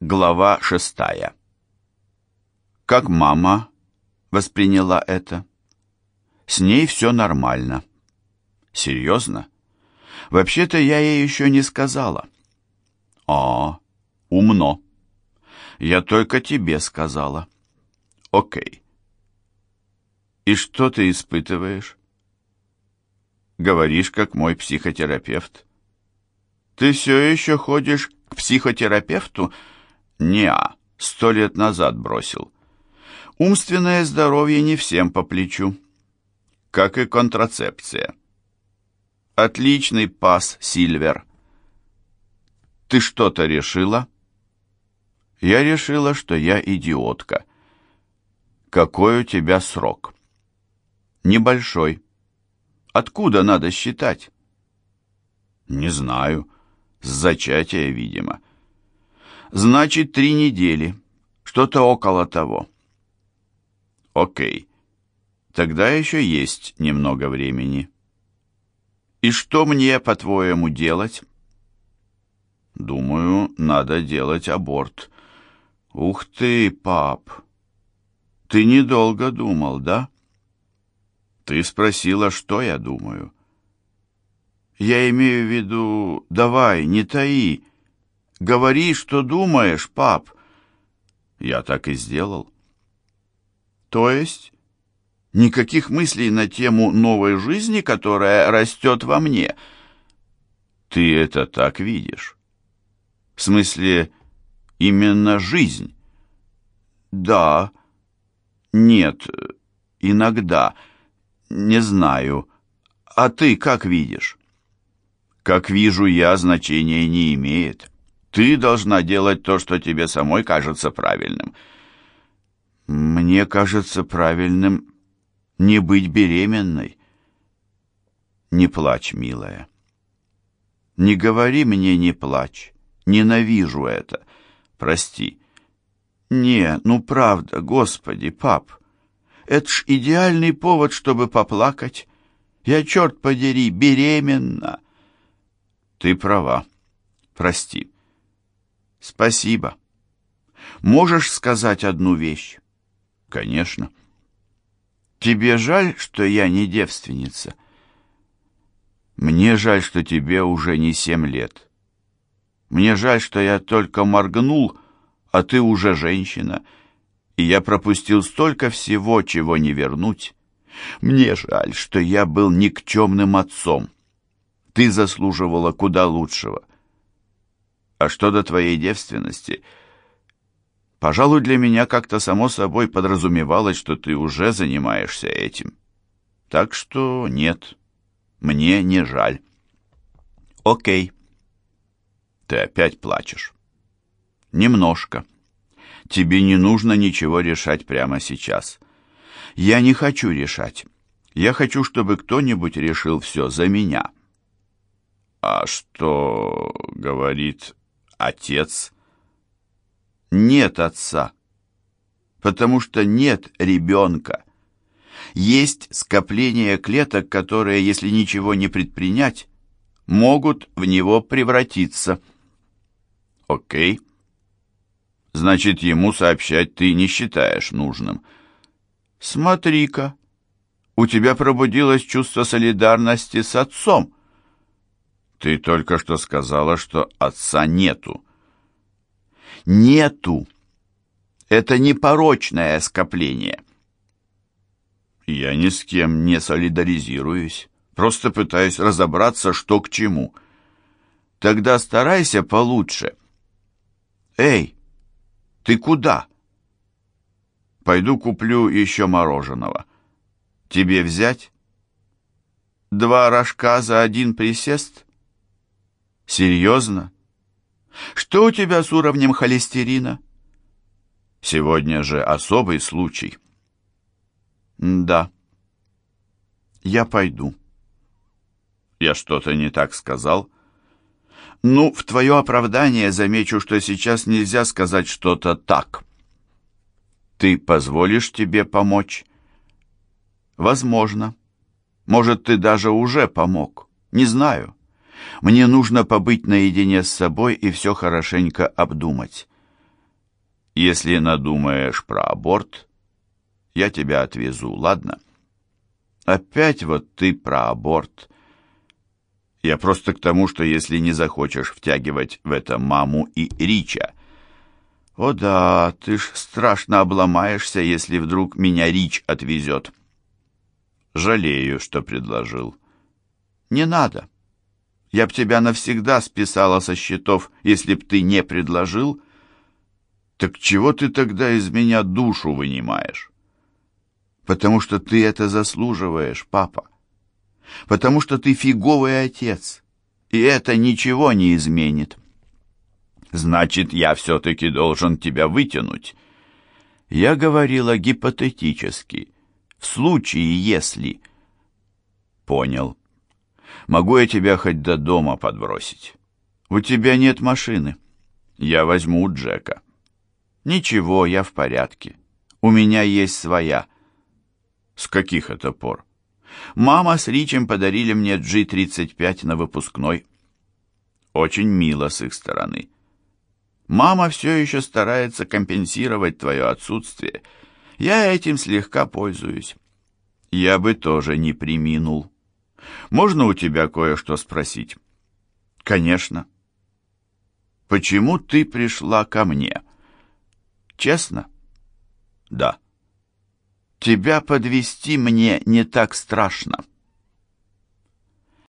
Глава шестая. Как мама восприняла это? С ней все нормально. Серьезно? Вообще-то я ей еще не сказала. А, умно. Я только тебе сказала. Окей. И что ты испытываешь? Говоришь, как мой психотерапевт. Ты все еще ходишь к психотерапевту? Неа, сто лет назад бросил. Умственное здоровье не всем по плечу, как и контрацепция. Отличный пас, Сильвер. Ты что-то решила? Я решила, что я идиотка. Какой у тебя срок? Небольшой. Откуда надо считать? Не знаю. С зачатия, видимо. Значит, три недели. Что-то около того. Окей. Тогда еще есть немного времени. И что мне, по-твоему, делать? Думаю, надо делать аборт. Ух ты, пап. Ты недолго думал, да? Ты спросила, что я думаю. Я имею в виду, давай, не таи. Говори, что думаешь, пап. Я так и сделал. То есть никаких мыслей на тему новой жизни, которая растет во мне. Ты это так видишь? В смысле, именно жизнь? Да. Нет. Иногда. Не знаю. А ты как видишь? Как вижу я, значения не имеет. Ты должна делать то, что тебе самой кажется правильным. Мне кажется правильным не быть беременной. Не плачь, милая. Не говори мне «не плачь». Ненавижу это. Прости. Не, ну правда, господи, пап. Это ж идеальный повод, чтобы поплакать. Я, черт подери, беременна. Ты права. Прости. Спасибо. Можешь сказать одну вещь? Конечно. Тебе жаль, что я не девственница? Мне жаль, что тебе уже не семь лет. Мне жаль, что я только моргнул, а ты уже женщина, и я пропустил столько всего, чего не вернуть. Мне жаль, что я был никчемным отцом. Ты заслуживала куда лучшего. А что до твоей девственности? Пожалуй, для меня как-то само собой подразумевалось, что ты уже занимаешься этим. Так что нет, мне не жаль. Окей. Ты опять плачешь. Немножко. Тебе не нужно ничего решать прямо сейчас. Я не хочу решать. Я хочу, чтобы кто-нибудь решил все за меня. А что говорит отец? Нет отца, потому что нет ребенка. Есть скопление клеток, которые, если ничего не предпринять, могут в него превратиться. Окей. Значит, ему сообщать ты не считаешь нужным. Смотри-ка, у тебя пробудилось чувство солидарности с отцом. Ты только что сказала, что отца нету. Нету. Это непорочное скопление. Я ни с кем не солидаризируюсь. Просто пытаюсь разобраться, что к чему. Тогда старайся получше. Эй, ты куда? Пойду куплю еще мороженого. Тебе взять? Два рожка за один присест? Серьезно? Что у тебя с уровнем холестерина? Сегодня же особый случай. Да. Я пойду. Я что-то не так сказал? Ну, в твое оправдание замечу, что сейчас нельзя сказать что-то так. Ты позволишь тебе помочь? Возможно. Может, ты даже уже помог. Не знаю. Мне нужно побыть наедине с собой и все хорошенько обдумать. Если надумаешь про аборт, я тебя отвезу, ладно? Опять вот ты про аборт. Я просто к тому, что если не захочешь втягивать в это маму и Рича. О да, ты ж страшно обломаешься, если вдруг меня Рич отвезет. Жалею, что предложил. Не надо. Я б тебя навсегда списала со счетов, если б ты не предложил. Так чего ты тогда из меня душу вынимаешь? Потому что ты это заслуживаешь, папа. Потому что ты фиговый отец, и это ничего не изменит. Значит, я все-таки должен тебя вытянуть. Я говорила гипотетически, в случае, если... Понял. Могу я тебя хоть до дома подбросить? У тебя нет машины. Я возьму Джека. Ничего, я в порядке. У меня есть своя. С каких это пор? Мама с Ричем подарили мне G35 на выпускной. Очень мило с их стороны. Мама все еще старается компенсировать твое отсутствие. Я этим слегка пользуюсь. Я бы тоже не приминул. Можно у тебя кое-что спросить? Конечно. Почему ты пришла ко мне? Честно? Да. Тебя подвести мне не так страшно.